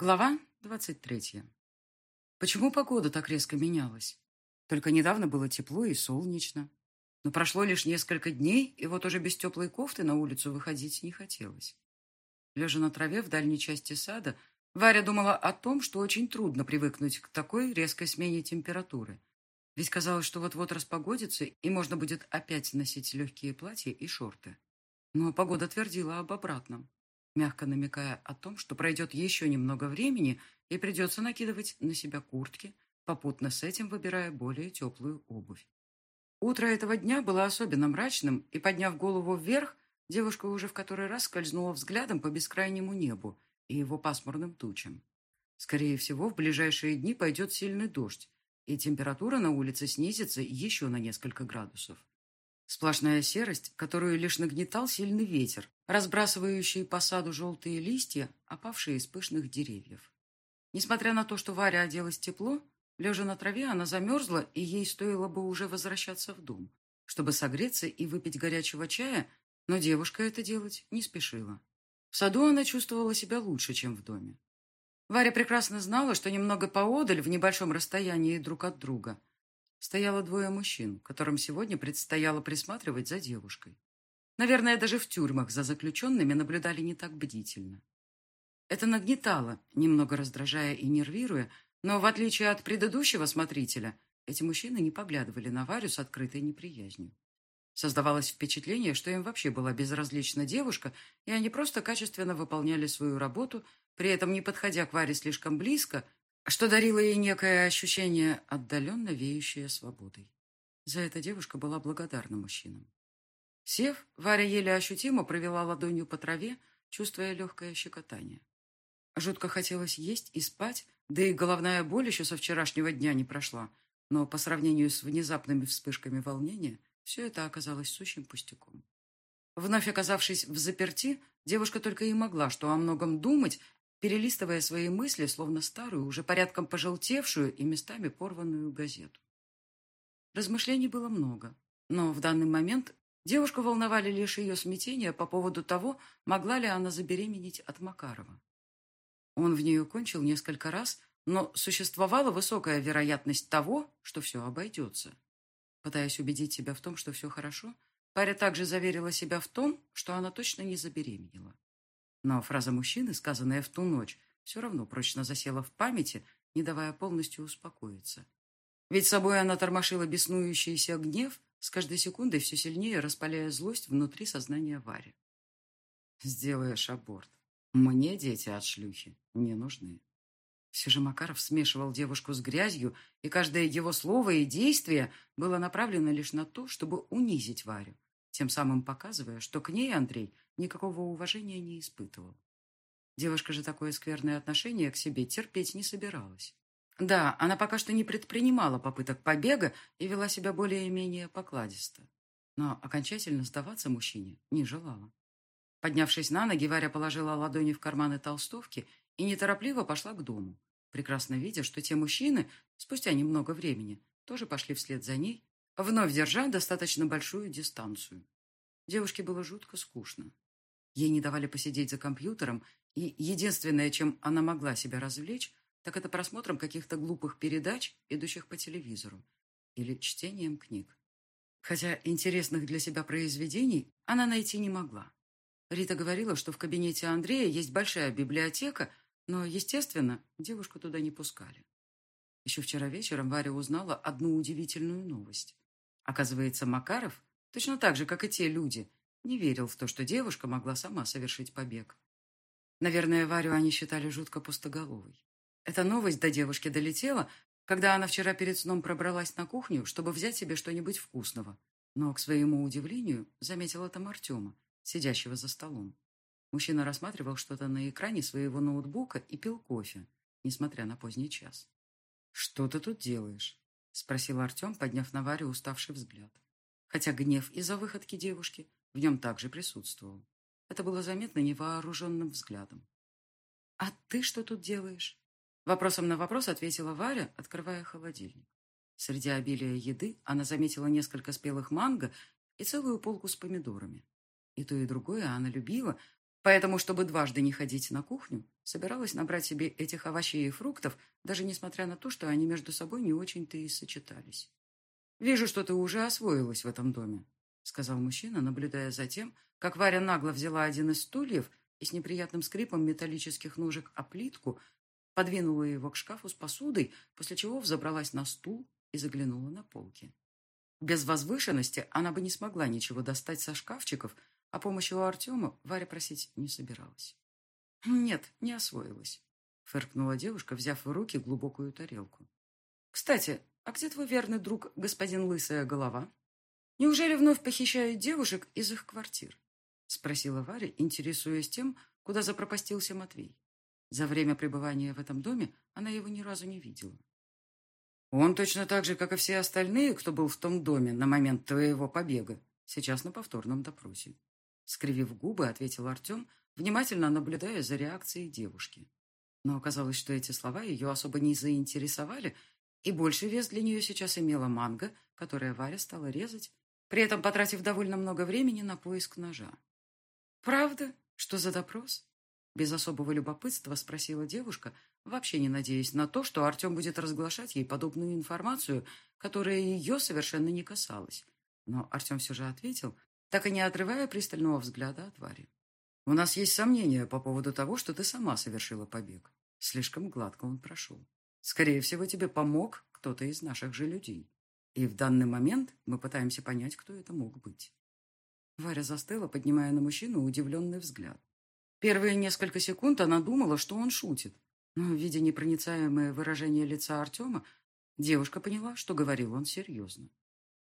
Глава двадцать третья. Почему погода так резко менялась? Только недавно было тепло и солнечно. Но прошло лишь несколько дней, и вот уже без теплой кофты на улицу выходить не хотелось. Лежа на траве в дальней части сада, Варя думала о том, что очень трудно привыкнуть к такой резкой смене температуры. Ведь казалось, что вот-вот распогодится, и можно будет опять носить легкие платья и шорты. Но погода твердила об обратном мягко намекая о том, что пройдет еще немного времени и придется накидывать на себя куртки, попутно с этим выбирая более теплую обувь. Утро этого дня было особенно мрачным, и, подняв голову вверх, девушка уже в который раз скользнула взглядом по бескрайнему небу и его пасмурным тучам. Скорее всего, в ближайшие дни пойдет сильный дождь, и температура на улице снизится еще на несколько градусов. Сплошная серость, которую лишь нагнетал сильный ветер, разбрасывающий по саду желтые листья, опавшие из пышных деревьев. Несмотря на то, что Варя оделась тепло, лежа на траве, она замерзла, и ей стоило бы уже возвращаться в дом, чтобы согреться и выпить горячего чая, но девушка это делать не спешила. В саду она чувствовала себя лучше, чем в доме. Варя прекрасно знала, что немного поодаль, в небольшом расстоянии друг от друга – стояло двое мужчин, которым сегодня предстояло присматривать за девушкой. Наверное, даже в тюрьмах за заключенными наблюдали не так бдительно. Это нагнетало, немного раздражая и нервируя, но, в отличие от предыдущего смотрителя, эти мужчины не поглядывали на Варю с открытой неприязнью. Создавалось впечатление, что им вообще была безразлична девушка, и они просто качественно выполняли свою работу, при этом не подходя к Варе слишком близко что дарило ей некое ощущение, отдаленно веющее свободой. За это девушка была благодарна мужчинам. Сев, Варя еле ощутимо провела ладонью по траве, чувствуя легкое щекотание. Жутко хотелось есть и спать, да и головная боль еще со вчерашнего дня не прошла, но по сравнению с внезапными вспышками волнения все это оказалось сущим пустяком. Вновь оказавшись в заперти, девушка только и могла что о многом думать перелистывая свои мысли, словно старую, уже порядком пожелтевшую и местами порванную газету. Размышлений было много, но в данный момент девушку волновали лишь ее смятения по поводу того, могла ли она забеременеть от Макарова. Он в нее кончил несколько раз, но существовала высокая вероятность того, что все обойдется. Пытаясь убедить себя в том, что все хорошо, Паря также заверила себя в том, что она точно не забеременела. Но фраза мужчины, сказанная в ту ночь, все равно прочно засела в памяти, не давая полностью успокоиться. Ведь собой она тормошила беснующийся гнев, с каждой секундой все сильнее распаляя злость внутри сознания Вари. «Сделаешь аборт. Мне дети от шлюхи не нужны». Все же Макаров смешивал девушку с грязью, и каждое его слово и действие было направлено лишь на то, чтобы унизить Варю, тем самым показывая, что к ней Андрей никакого уважения не испытывал. Девушка же такое скверное отношение к себе терпеть не собиралась. Да, она пока что не предпринимала попыток побега и вела себя более-менее покладисто. Но окончательно сдаваться мужчине не желала. Поднявшись на ноги, Варя положила ладони в карманы толстовки и неторопливо пошла к дому, прекрасно видя, что те мужчины, спустя немного времени, тоже пошли вслед за ней, вновь держа достаточно большую дистанцию. Девушке было жутко скучно. Ей не давали посидеть за компьютером, и единственное, чем она могла себя развлечь, так это просмотром каких-то глупых передач, идущих по телевизору, или чтением книг. Хотя интересных для себя произведений она найти не могла. Рита говорила, что в кабинете Андрея есть большая библиотека, но, естественно, девушку туда не пускали. Еще вчера вечером Варя узнала одну удивительную новость. Оказывается, Макаров, точно так же, как и те люди, не верил в то, что девушка могла сама совершить побег. Наверное, Варю они считали жутко пустоголовой. Эта новость до девушки долетела, когда она вчера перед сном пробралась на кухню, чтобы взять себе что-нибудь вкусного. Но, к своему удивлению, заметила там Артема, сидящего за столом. Мужчина рассматривал что-то на экране своего ноутбука и пил кофе, несмотря на поздний час. «Что ты тут делаешь?» — спросил Артем, подняв на Варю уставший взгляд. Хотя гнев из-за выходки девушки в нем также присутствовал. Это было заметно невооруженным взглядом. «А ты что тут делаешь?» Вопросом на вопрос ответила Варя, открывая холодильник. Среди обилия еды она заметила несколько спелых манго и целую полку с помидорами. И то, и другое она любила, Поэтому, чтобы дважды не ходить на кухню, собиралась набрать себе этих овощей и фруктов, даже несмотря на то, что они между собой не очень-то и сочетались. «Вижу, что ты уже освоилась в этом доме», — сказал мужчина, наблюдая за тем, как Варя нагло взяла один из стульев и с неприятным скрипом металлических ножек о плитку подвинула его к шкафу с посудой, после чего взобралась на стул и заглянула на полки. Без возвышенности она бы не смогла ничего достать со шкафчиков, а помощи у Артема Варя просить не собиралась. «Нет, не освоилась», — фыркнула девушка, взяв в руки глубокую тарелку. «Кстати, а где твой верный друг, господин Лысая Голова? Неужели вновь похищают девушек из их квартир?» — спросила Варя, интересуясь тем, куда запропастился Матвей. За время пребывания в этом доме она его ни разу не видела. «Он точно так же, как и все остальные, кто был в том доме на момент твоего побега, сейчас на повторном допросе», Скривив губы, ответил Артем, внимательно наблюдая за реакцией девушки. Но оказалось, что эти слова ее особо не заинтересовали, и больше вес для нее сейчас имела манга, которая Варя стала резать, при этом потратив довольно много времени на поиск ножа. «Правда? Что за допрос?» Без особого любопытства спросила девушка, вообще не надеясь на то, что Артем будет разглашать ей подобную информацию, которая ее совершенно не касалась. Но Артем все же ответил, так и не отрывая пристального взгляда от Вари. «У нас есть сомнения по поводу того, что ты сама совершила побег. Слишком гладко он прошел. Скорее всего, тебе помог кто-то из наших же людей. И в данный момент мы пытаемся понять, кто это мог быть». Варя застыла, поднимая на мужчину удивленный взгляд. Первые несколько секунд она думала, что он шутит, но, видя непроницаемое выражение лица Артема, девушка поняла, что говорил он серьезно.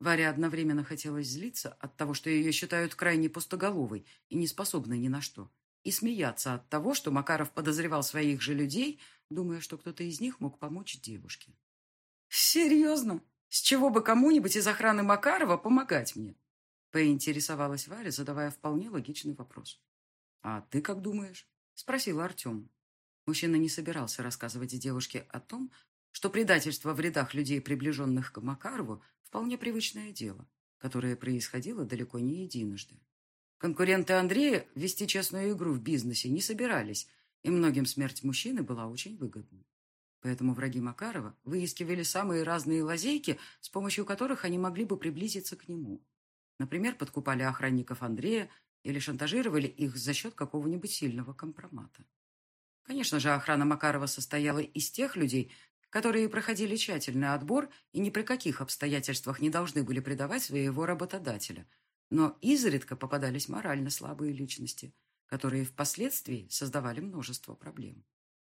Варе одновременно хотелось злиться от того, что ее считают крайне пустоголовой и неспособной ни на что, и смеяться от того, что Макаров подозревал своих же людей, думая, что кто-то из них мог помочь девушке. «Серьезно? С чего бы кому-нибудь из охраны Макарова помогать мне?» поинтересовалась Варя, задавая вполне логичный вопрос. «А ты как думаешь?» – спросил Артем. Мужчина не собирался рассказывать девушке о том, что предательство в рядах людей, приближенных к Макарову, Вполне привычное дело, которое происходило далеко не единожды. Конкуренты Андрея вести честную игру в бизнесе не собирались, и многим смерть мужчины была очень выгодна. Поэтому враги Макарова выискивали самые разные лазейки, с помощью которых они могли бы приблизиться к нему. Например, подкупали охранников Андрея или шантажировали их за счет какого-нибудь сильного компромата. Конечно же, охрана Макарова состояла из тех людей, которые проходили тщательный отбор и ни при каких обстоятельствах не должны были предавать своего работодателя. Но изредка попадались морально слабые личности, которые впоследствии создавали множество проблем.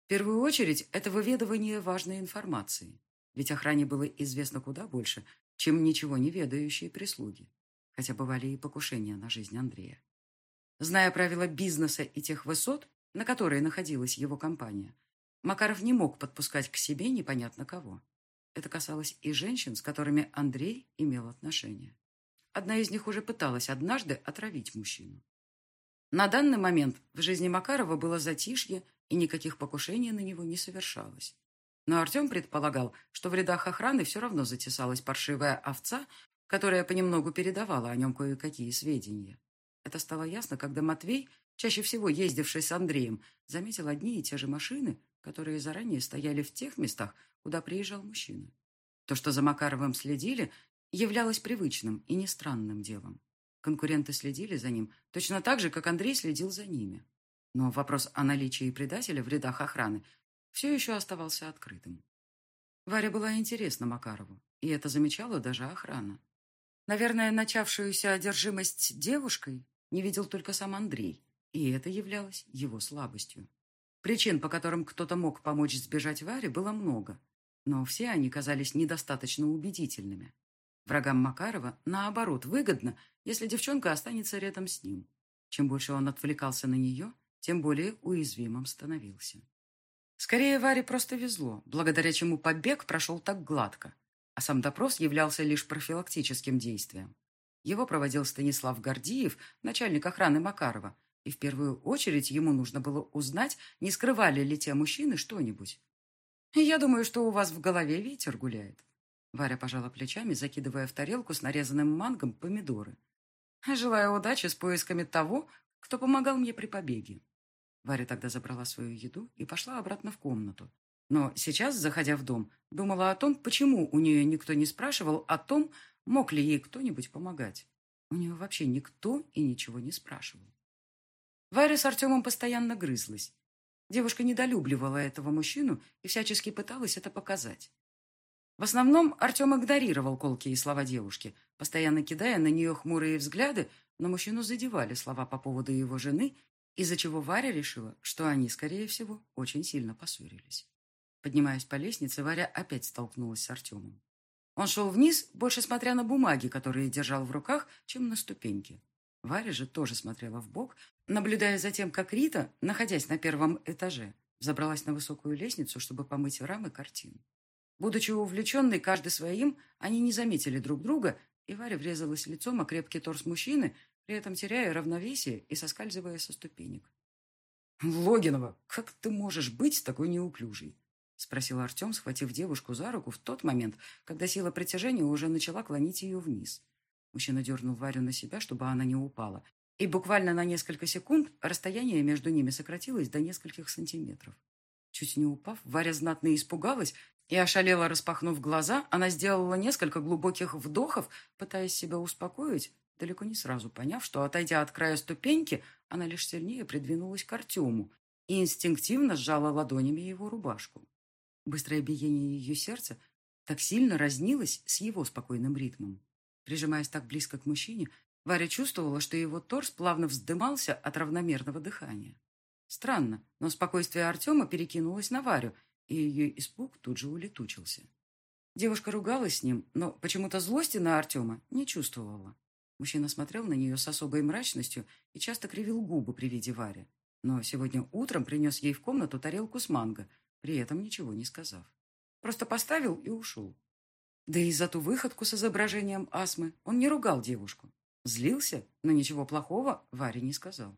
В первую очередь, это выведывание важной информации, ведь охране было известно куда больше, чем ничего не ведающие прислуги, хотя бывали и покушения на жизнь Андрея. Зная правила бизнеса и тех высот, на которые находилась его компания, Макаров не мог подпускать к себе непонятно кого. Это касалось и женщин, с которыми Андрей имел отношения. Одна из них уже пыталась однажды отравить мужчину. На данный момент в жизни Макарова было затишье, и никаких покушений на него не совершалось. Но Артем предполагал, что в рядах охраны все равно затесалась паршивая овца, которая понемногу передавала о нем кое-какие сведения. Это стало ясно, когда Матвей, чаще всего ездивший с Андреем, заметил одни и те же машины, которые заранее стояли в тех местах, куда приезжал мужчина. То, что за Макаровым следили, являлось привычным и не странным делом. Конкуренты следили за ним точно так же, как Андрей следил за ними. Но вопрос о наличии предателя в рядах охраны все еще оставался открытым. Варя была интересна Макарову, и это замечала даже охрана. Наверное, начавшуюся одержимость девушкой не видел только сам Андрей, и это являлось его слабостью. Причин, по которым кто-то мог помочь сбежать Варе, было много, но все они казались недостаточно убедительными. Врагам Макарова, наоборот, выгодно, если девчонка останется рядом с ним. Чем больше он отвлекался на нее, тем более уязвимым становился. Скорее, Варе просто везло, благодаря чему побег прошел так гладко, а сам допрос являлся лишь профилактическим действием. Его проводил Станислав Гордиев, начальник охраны Макарова, и в первую очередь ему нужно было узнать, не скрывали ли те мужчины что-нибудь. «Я думаю, что у вас в голове ветер гуляет». Варя пожала плечами, закидывая в тарелку с нарезанным мангом помидоры. «Желаю удачи с поисками того, кто помогал мне при побеге. Варя тогда забрала свою еду и пошла обратно в комнату. Но сейчас, заходя в дом, думала о том, почему у нее никто не спрашивал о том, мог ли ей кто-нибудь помогать. У нее вообще никто и ничего не спрашивал. Варя с Артемом постоянно грызлась. Девушка недолюбливала этого мужчину и всячески пыталась это показать. В основном Артем игнорировал колкие слова девушки, постоянно кидая на нее хмурые взгляды, но мужчину задевали слова по поводу его жены, из-за чего Варя решила, что они, скорее всего, очень сильно поссорились. Поднимаясь по лестнице, Варя опять столкнулась с Артемом. Он шел вниз, больше смотря на бумаги, которые держал в руках, чем на ступеньки. Варя же тоже смотрела в бок, наблюдая за тем, как Рита, находясь на первом этаже, забралась на высокую лестницу, чтобы помыть рамы картин. Будучи увлеченной каждый своим, они не заметили друг друга, и Варя врезалась лицом о крепкий торс мужчины, при этом теряя равновесие и соскальзывая со ступенек. «Логинова, как ты можешь быть такой неуклюжей?» — спросил Артем, схватив девушку за руку в тот момент, когда сила притяжения уже начала клонить ее вниз. Мужчина дернул Варю на себя, чтобы она не упала, и буквально на несколько секунд расстояние между ними сократилось до нескольких сантиметров. Чуть не упав, Варя знатно испугалась и, ошалела, распахнув глаза, она сделала несколько глубоких вдохов, пытаясь себя успокоить, далеко не сразу поняв, что, отойдя от края ступеньки, она лишь сильнее придвинулась к Артему и инстинктивно сжала ладонями его рубашку. Быстрое биение ее сердца так сильно разнилось с его спокойным ритмом. Прижимаясь так близко к мужчине, Варя чувствовала, что его торс плавно вздымался от равномерного дыхания. Странно, но спокойствие Артема перекинулось на Варю, и ее испуг тут же улетучился. Девушка ругалась с ним, но почему-то злости на Артема не чувствовала. Мужчина смотрел на нее с особой мрачностью и часто кривил губы при виде Вари. Но сегодня утром принес ей в комнату тарелку с манго, при этом ничего не сказав. Просто поставил и ушел. Да и за ту выходку с изображением астмы он не ругал девушку. Злился, но ничего плохого Варе не сказал.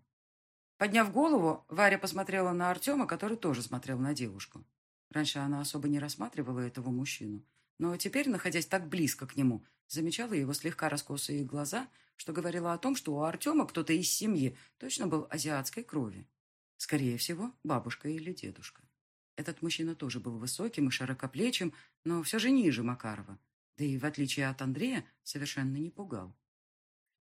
Подняв голову, Варя посмотрела на Артема, который тоже смотрел на девушку. Раньше она особо не рассматривала этого мужчину, но теперь, находясь так близко к нему, замечала его слегка раскосые глаза, что говорило о том, что у Артема кто-то из семьи точно был азиатской крови. Скорее всего, бабушка или дедушка. Этот мужчина тоже был высоким и широкоплечим, но все же ниже Макарова. Да и, в отличие от Андрея, совершенно не пугал.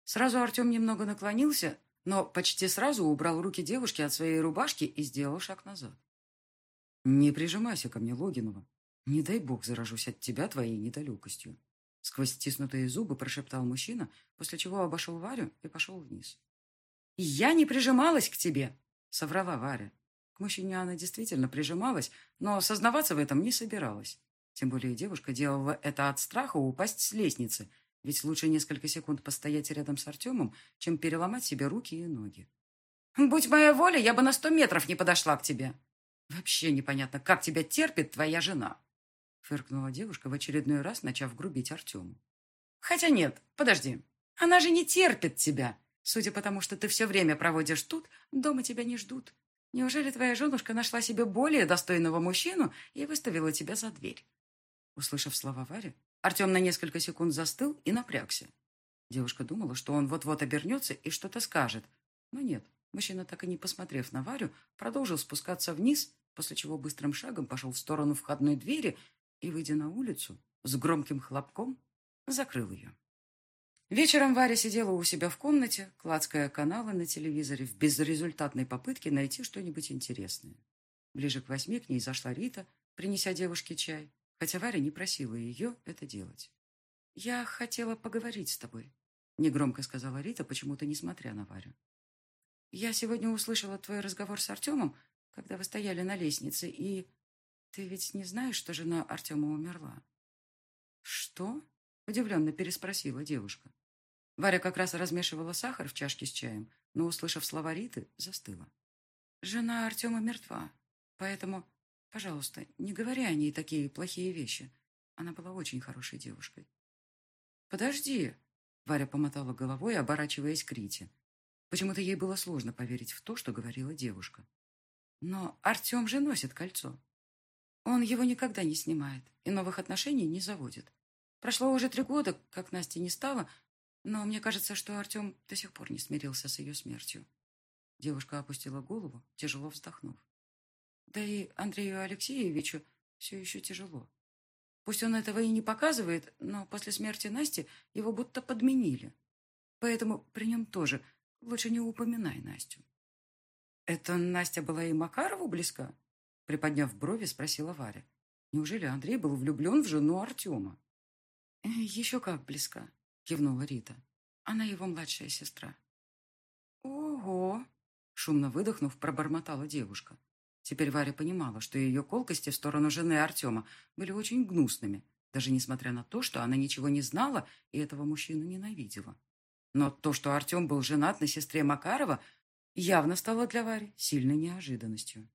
Сразу Артем немного наклонился, но почти сразу убрал руки девушки от своей рубашки и сделал шаг назад. «Не прижимайся ко мне, Логинова. Не дай бог заражусь от тебя твоей недалекостью». Сквозь стиснутые зубы прошептал мужчина, после чего обошел Варю и пошел вниз. «Я не прижималась к тебе!» — соврала Варя. К мужчине она действительно прижималась, но сознаваться в этом не собиралась. Тем более девушка делала это от страха упасть с лестницы — ведь лучше несколько секунд постоять рядом с Артемом, чем переломать себе руки и ноги. «Будь моя воля, я бы на сто метров не подошла к тебе. Вообще непонятно, как тебя терпит твоя жена», фыркнула девушка в очередной раз, начав грубить Артему. «Хотя нет, подожди. Она же не терпит тебя. Судя по тому, что ты все время проводишь тут, дома тебя не ждут. Неужели твоя женушка нашла себе более достойного мужчину и выставила тебя за дверь?» Услышав слова Вари, Артем на несколько секунд застыл и напрягся. Девушка думала, что он вот-вот обернется и что-то скажет. Но нет, мужчина, так и не посмотрев на Варю, продолжил спускаться вниз, после чего быстрым шагом пошел в сторону входной двери и, выйдя на улицу, с громким хлопком закрыл ее. Вечером Варя сидела у себя в комнате, клацкая каналы на телевизоре в безрезультатной попытке найти что-нибудь интересное. Ближе к восьми к ней зашла Рита, принеся девушке чай хотя Варя не просила ее это делать. «Я хотела поговорить с тобой», — негромко сказала Рита, почему-то несмотря на Варю. «Я сегодня услышала твой разговор с Артемом, когда вы стояли на лестнице, и... Ты ведь не знаешь, что жена Артема умерла?» «Что?» — удивленно переспросила девушка. Варя как раз размешивала сахар в чашке с чаем, но, услышав слова Риты, застыла. «Жена Артема мертва, поэтому Пожалуйста, не говори о ней такие плохие вещи. Она была очень хорошей девушкой. Подожди. Варя помотала головой, оборачиваясь к Рите. Почему-то ей было сложно поверить в то, что говорила девушка. Но Артем же носит кольцо. Он его никогда не снимает и новых отношений не заводит. Прошло уже три года, как Насти не стало, но мне кажется, что Артем до сих пор не смирился с ее смертью. Девушка опустила голову, тяжело вздохнув. Да и Андрею Алексеевичу все еще тяжело. Пусть он этого и не показывает, но после смерти Насти его будто подменили. Поэтому при нем тоже лучше не упоминай Настю. «Это Настя была и Макарову близка?» Приподняв брови, спросила Варя. «Неужели Андрей был влюблен в жену Артема?» «Э, «Еще как близка», — кивнула Рита. «Она его младшая сестра». «Ого!» — шумно выдохнув, пробормотала девушка. Теперь Варя понимала, что ее колкости в сторону жены Артема были очень гнусными, даже несмотря на то, что она ничего не знала и этого мужчину ненавидела. Но то, что Артем был женат на сестре Макарова, явно стало для Вари сильной неожиданностью.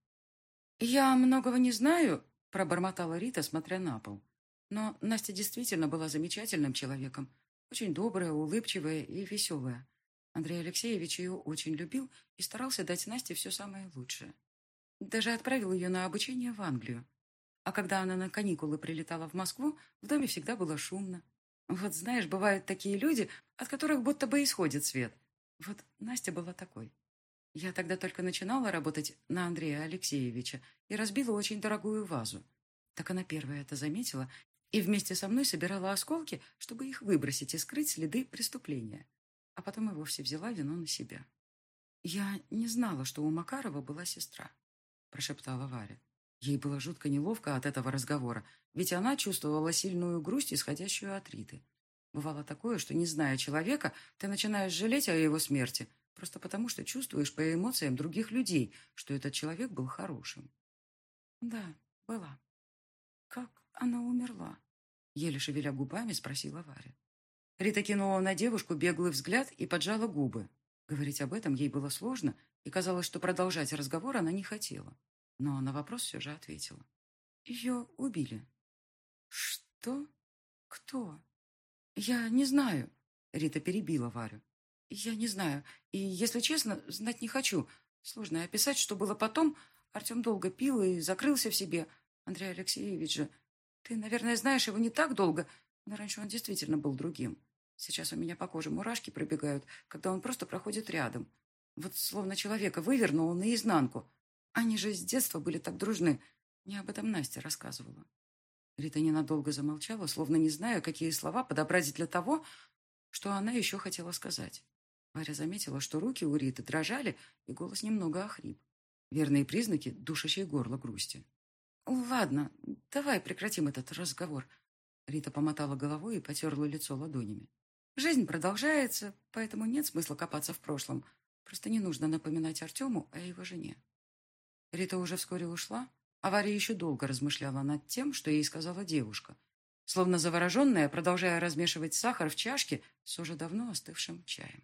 «Я многого не знаю», — пробормотала Рита, смотря на пол. Но Настя действительно была замечательным человеком, очень добрая, улыбчивая и веселая. Андрей Алексеевич ее очень любил и старался дать Насте все самое лучшее. Даже отправил ее на обучение в Англию. А когда она на каникулы прилетала в Москву, в доме всегда было шумно. Вот знаешь, бывают такие люди, от которых будто бы исходит свет. Вот Настя была такой. Я тогда только начинала работать на Андрея Алексеевича и разбила очень дорогую вазу. Так она первая это заметила и вместе со мной собирала осколки, чтобы их выбросить и скрыть следы преступления. А потом и вовсе взяла вину на себя. Я не знала, что у Макарова была сестра. – прошептала Варя. Ей было жутко неловко от этого разговора, ведь она чувствовала сильную грусть, исходящую от Риты. Бывало такое, что, не зная человека, ты начинаешь жалеть о его смерти, просто потому что чувствуешь по эмоциям других людей, что этот человек был хорошим. Да, была. Как она умерла? Еле шевеля губами, спросила Варя. Рита кинула на девушку беглый взгляд и поджала губы. Говорить об этом ей было сложно, и казалось, что продолжать разговор она не хотела. Но на вопрос все же ответила. Ее убили. Что? Кто? Я не знаю. Рита перебила Варю. Я не знаю. И, если честно, знать не хочу. Сложно описать, что было потом. Артем долго пил и закрылся в себе. Андрей Алексеевич же... Ты, наверное, знаешь его не так долго, но раньше он действительно был другим. Сейчас у меня по коже мурашки пробегают, когда он просто проходит рядом. Вот словно человека вывернуло наизнанку. Они же с детства были так дружны. Мне об этом Настя рассказывала. Рита ненадолго замолчала, словно не зная, какие слова подобрать для того, что она еще хотела сказать. Варя заметила, что руки у Риты дрожали, и голос немного охрип. Верные признаки душащей горло грусти. «Ладно, давай прекратим этот разговор». Рита помотала головой и потерла лицо ладонями. «Жизнь продолжается, поэтому нет смысла копаться в прошлом. Просто не нужно напоминать Артему о его жене. Рита уже вскоре ушла, а Варя еще долго размышляла над тем, что ей сказала девушка, словно завороженная, продолжая размешивать сахар в чашке с уже давно остывшим чаем.